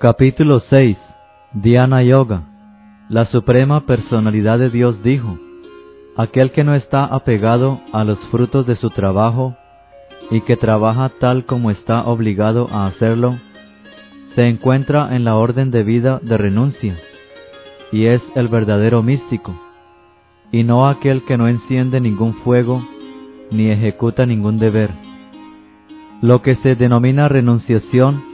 Capítulo 6 Dhyana Yoga La Suprema Personalidad de Dios dijo, Aquel que no está apegado a los frutos de su trabajo y que trabaja tal como está obligado a hacerlo, se encuentra en la orden de vida de renuncia y es el verdadero místico, y no aquel que no enciende ningún fuego ni ejecuta ningún deber. Lo que se denomina renunciación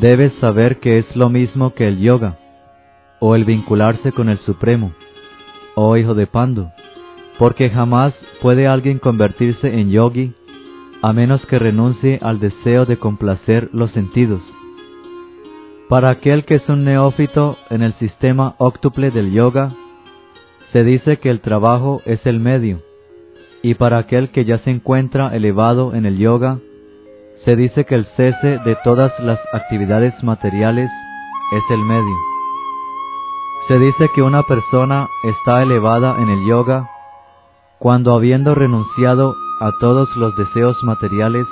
debes saber que es lo mismo que el yoga, o el vincularse con el Supremo, oh hijo de Pandu, porque jamás puede alguien convertirse en yogi a menos que renuncie al deseo de complacer los sentidos. Para aquel que es un neófito en el sistema óctuple del yoga, se dice que el trabajo es el medio, y para aquel que ya se encuentra elevado en el yoga, se dice que el cese de todas las actividades materiales es el medio. Se dice que una persona está elevada en el yoga cuando habiendo renunciado a todos los deseos materiales,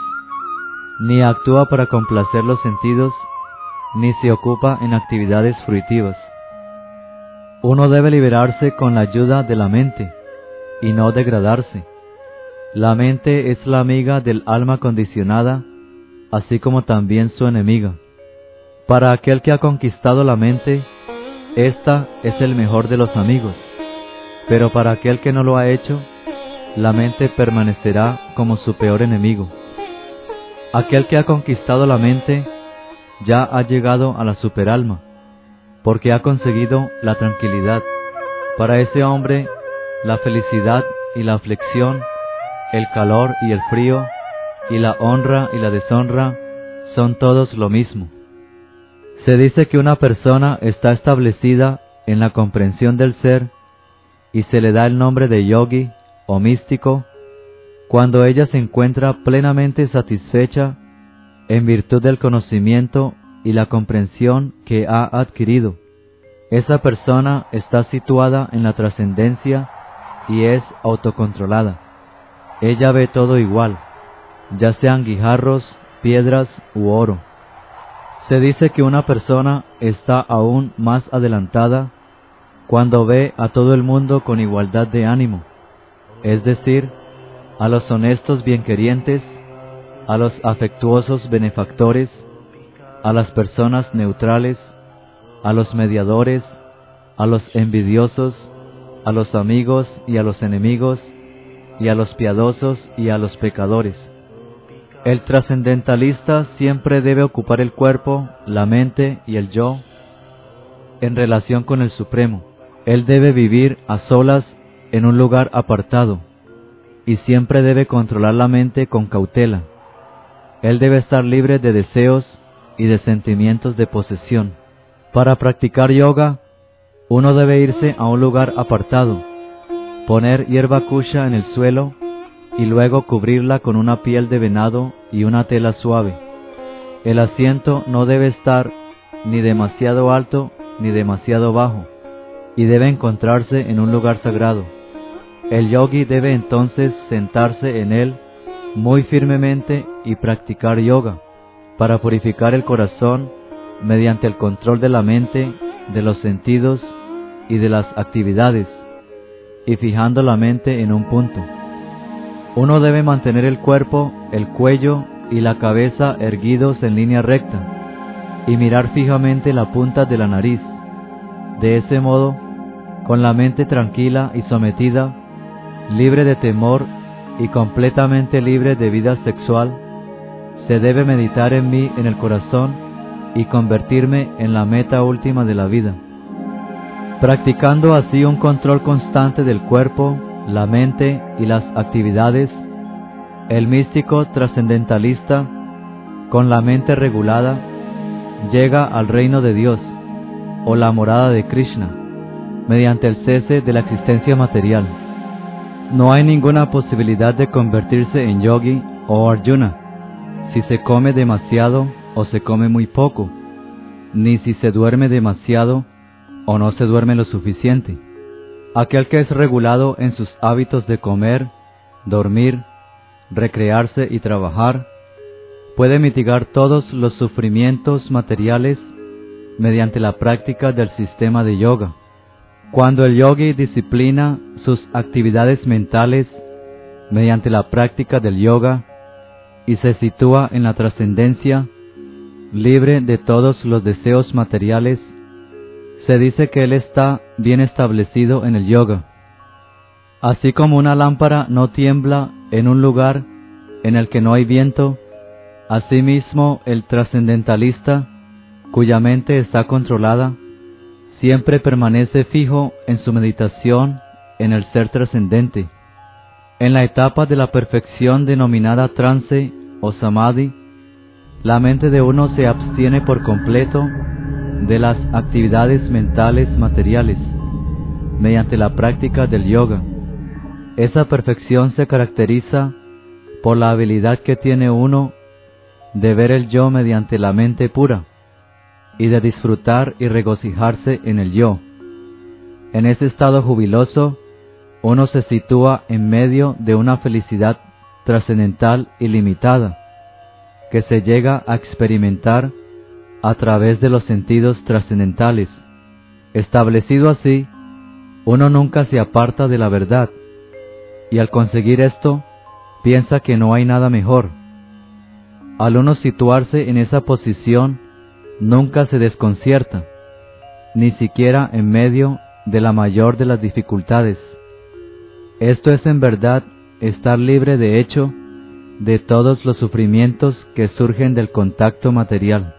ni actúa para complacer los sentidos, ni se ocupa en actividades fruitivas. Uno debe liberarse con la ayuda de la mente y no degradarse. La mente es la amiga del alma condicionada, así como también su enemiga. Para aquel que ha conquistado la mente, esta es el mejor de los amigos, pero para aquel que no lo ha hecho, la mente permanecerá como su peor enemigo. Aquel que ha conquistado la mente ya ha llegado a la superalma, porque ha conseguido la tranquilidad. Para ese hombre, la felicidad y la aflicción, el calor y el frío, y la honra y la deshonra son todos lo mismo. Se dice que una persona está establecida en la comprensión del ser y se le da el nombre de yogi o místico cuando ella se encuentra plenamente satisfecha en virtud del conocimiento y la comprensión que ha adquirido. Esa persona está situada en la trascendencia y es autocontrolada. Ella ve todo igual, ya sean guijarros, piedras u oro. Se dice que una persona está aún más adelantada cuando ve a todo el mundo con igualdad de ánimo, es decir, a los honestos bienquerientes, a los afectuosos benefactores, a las personas neutrales, a los mediadores, a los envidiosos, a los amigos y a los enemigos, y a los piadosos y a los pecadores. El trascendentalista siempre debe ocupar el cuerpo, la mente y el yo en relación con el Supremo. Él debe vivir a solas en un lugar apartado y siempre debe controlar la mente con cautela. Él debe estar libre de deseos y de sentimientos de posesión. Para practicar yoga, uno debe irse a un lugar apartado, poner hierba kusha en el suelo y luego cubrirla con una piel de venado y una tela suave. El asiento no debe estar ni demasiado alto ni demasiado bajo, y debe encontrarse en un lugar sagrado. El yogi debe entonces sentarse en él muy firmemente y practicar yoga para purificar el corazón mediante el control de la mente, de los sentidos y de las actividades, y fijando la mente en un punto. Uno debe mantener el cuerpo, el cuello y la cabeza erguidos en línea recta y mirar fijamente la punta de la nariz. De ese modo, con la mente tranquila y sometida, libre de temor y completamente libre de vida sexual, se debe meditar en mí en el corazón y convertirme en la meta última de la vida. Practicando así un control constante del cuerpo, la mente y las actividades, el místico trascendentalista, con la mente regulada, llega al reino de Dios o la morada de Krishna, mediante el cese de la existencia material. No hay ninguna posibilidad de convertirse en yogi o arjuna si se come demasiado o se come muy poco, ni si se duerme demasiado o no se duerme lo suficiente. Aquel que es regulado en sus hábitos de comer, dormir, recrearse y trabajar, puede mitigar todos los sufrimientos materiales mediante la práctica del sistema de yoga. Cuando el yogi disciplina sus actividades mentales mediante la práctica del yoga y se sitúa en la trascendencia, libre de todos los deseos materiales, se dice que él está bien establecido en el yoga. Así como una lámpara no tiembla en un lugar en el que no hay viento, asimismo el trascendentalista, cuya mente está controlada, siempre permanece fijo en su meditación en el ser trascendente. En la etapa de la perfección denominada trance o samadhi, la mente de uno se abstiene por completo de las actividades mentales materiales mediante la práctica del yoga. Esa perfección se caracteriza por la habilidad que tiene uno de ver el yo mediante la mente pura y de disfrutar y regocijarse en el yo. En ese estado jubiloso, uno se sitúa en medio de una felicidad trascendental ilimitada, que se llega a experimentar a través de los sentidos trascendentales. Establecido así, uno nunca se aparta de la verdad, y al conseguir esto, piensa que no hay nada mejor. Al uno situarse en esa posición, nunca se desconcierta, ni siquiera en medio de la mayor de las dificultades. Esto es en verdad estar libre de hecho de todos los sufrimientos que surgen del contacto material.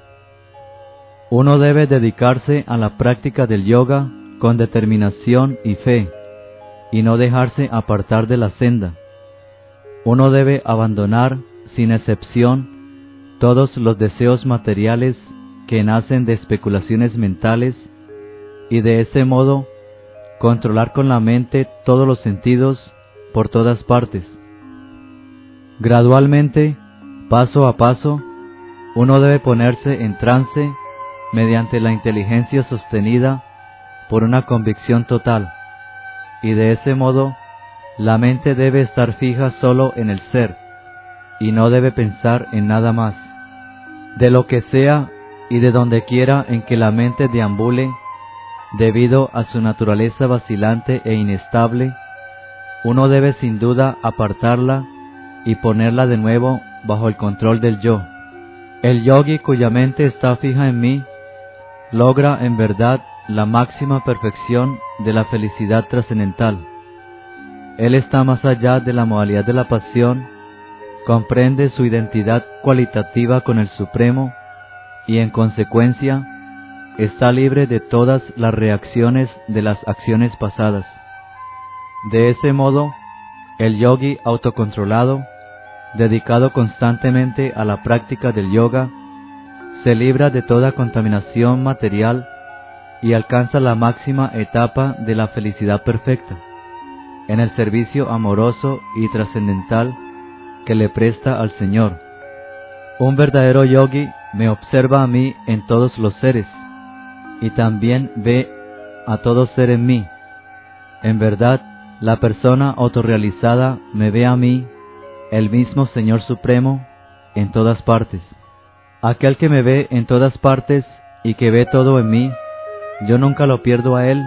Uno debe dedicarse a la práctica del yoga con determinación y fe, y no dejarse apartar de la senda. Uno debe abandonar, sin excepción, todos los deseos materiales que nacen de especulaciones mentales y de ese modo controlar con la mente todos los sentidos por todas partes. Gradualmente, paso a paso, uno debe ponerse en trance mediante la inteligencia sostenida por una convicción total, y de ese modo la mente debe estar fija solo en el ser, y no debe pensar en nada más. De lo que sea y de donde quiera en que la mente deambule, debido a su naturaleza vacilante e inestable, uno debe sin duda apartarla y ponerla de nuevo bajo el control del yo. El yogi cuya mente está fija en mí, logra en verdad la máxima perfección de la felicidad trascendental. Él está más allá de la modalidad de la pasión, comprende su identidad cualitativa con el Supremo y en consecuencia está libre de todas las reacciones de las acciones pasadas. De ese modo, el yogi autocontrolado, dedicado constantemente a la práctica del yoga, se libra de toda contaminación material y alcanza la máxima etapa de la felicidad perfecta, en el servicio amoroso y trascendental que le presta al Señor. Un verdadero yogi me observa a mí en todos los seres, y también ve a todo ser en mí. En verdad, la persona autorrealizada me ve a mí, el mismo Señor Supremo, en todas partes. Aquel que me ve en todas partes y que ve todo en mí, yo nunca lo pierdo a él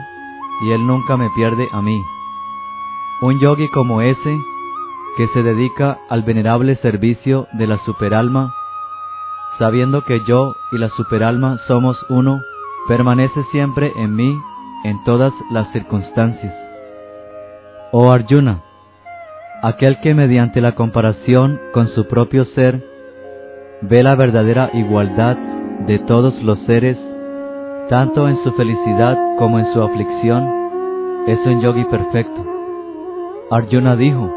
y él nunca me pierde a mí. Un yogi como ese, que se dedica al venerable servicio de la superalma, sabiendo que yo y la superalma somos uno, permanece siempre en mí en todas las circunstancias. Oh Arjuna, aquel que mediante la comparación con su propio ser ve la verdadera igualdad de todos los seres, tanto en su felicidad como en su aflicción, es un yogi perfecto. Arjuna dijo,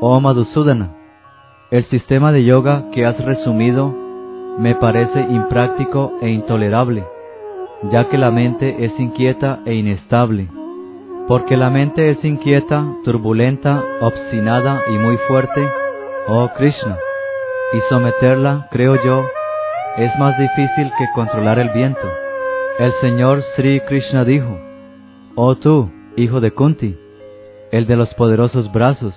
Oh Madhusudana, el sistema de yoga que has resumido me parece impráctico e intolerable, ya que la mente es inquieta e inestable. Porque la mente es inquieta, turbulenta, obstinada y muy fuerte, oh Krishna, y someterla, creo yo, es más difícil que controlar el viento. El Señor Sri Krishna dijo, Oh tú, hijo de Kunti, el de los poderosos brazos,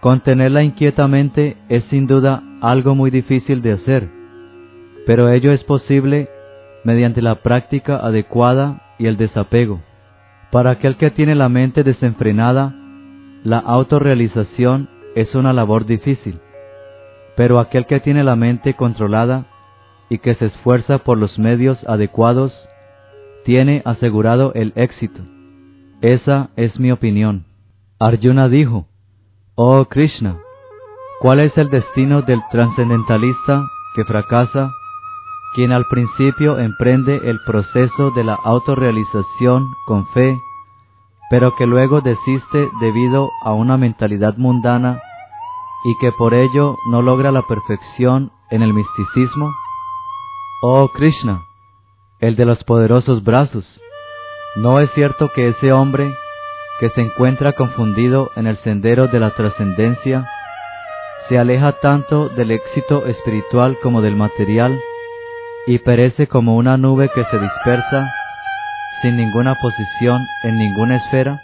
contenerla inquietamente es sin duda algo muy difícil de hacer pero ello es posible mediante la práctica adecuada y el desapego. Para aquel que tiene la mente desenfrenada, la autorrealización es una labor difícil, pero aquel que tiene la mente controlada y que se esfuerza por los medios adecuados, tiene asegurado el éxito. Esa es mi opinión. Arjuna dijo, Oh Krishna, ¿cuál es el destino del trascendentalista que fracasa, quien al principio emprende el proceso de la autorrealización con fe, pero que luego desiste debido a una mentalidad mundana y que por ello no logra la perfección en el misticismo? Oh Krishna, el de los poderosos brazos, ¿no es cierto que ese hombre que se encuentra confundido en el sendero de la trascendencia se aleja tanto del éxito espiritual como del material y perece como una nube que se dispersa sin ninguna posición en ninguna esfera?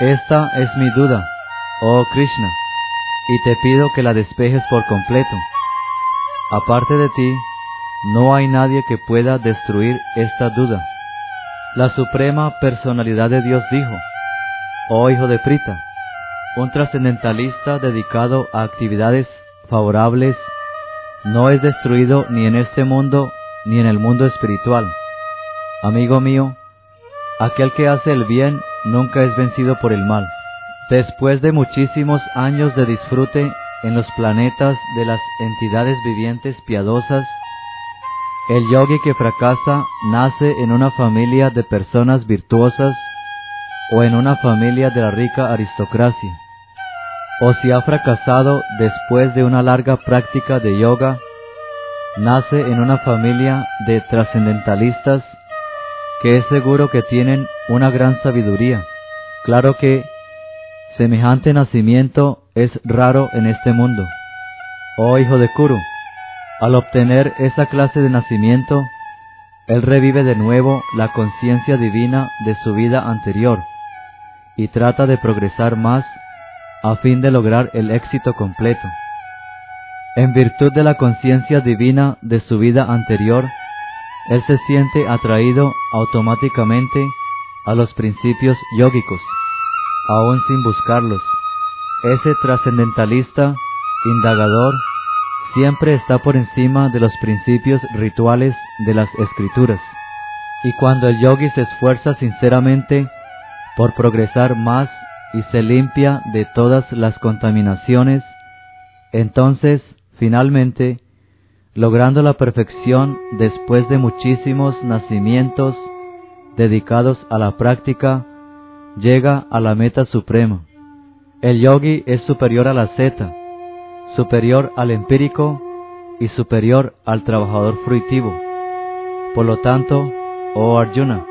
Esta es mi duda, oh Krishna, y te pido que la despejes por completo. Aparte de ti, no hay nadie que pueda destruir esta duda. La Suprema Personalidad de Dios dijo, Oh hijo de Prita, un trascendentalista dedicado a actividades favorables no es destruido ni en este mundo ni en el mundo espiritual. Amigo mío, aquel que hace el bien nunca es vencido por el mal. Después de muchísimos años de disfrute en los planetas de las entidades vivientes piadosas, el yogi que fracasa nace en una familia de personas virtuosas o en una familia de la rica aristocracia. O si ha fracasado después de una larga práctica de yoga, nace en una familia de trascendentalistas que es seguro que tienen una gran sabiduría. Claro que semejante nacimiento es raro en este mundo. Oh hijo de Kuru, al obtener esa clase de nacimiento, él revive de nuevo la conciencia divina de su vida anterior y trata de progresar más a fin de lograr el éxito completo. En virtud de la conciencia divina de su vida anterior, él se siente atraído automáticamente a los principios yógicos, aun sin buscarlos. Ese trascendentalista, indagador, siempre está por encima de los principios rituales de las escrituras. Y cuando el yogi se esfuerza sinceramente por progresar más y se limpia de todas las contaminaciones, entonces, finalmente, logrando la perfección después de muchísimos nacimientos dedicados a la práctica, llega a la meta suprema. El yogi es superior a la zeta, superior al empírico y superior al trabajador fruitivo. Por lo tanto, oh Arjuna,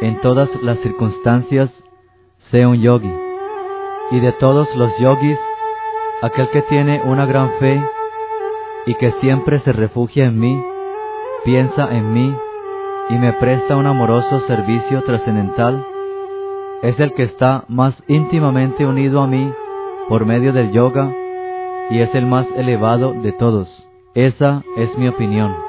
en todas las circunstancias, sé un yogi. Y de todos los yogis, aquel que tiene una gran fe y que siempre se refugia en mí, piensa en mí y me presta un amoroso servicio trascendental, es el que está más íntimamente unido a mí por medio del yoga y es el más elevado de todos. Esa es mi opinión.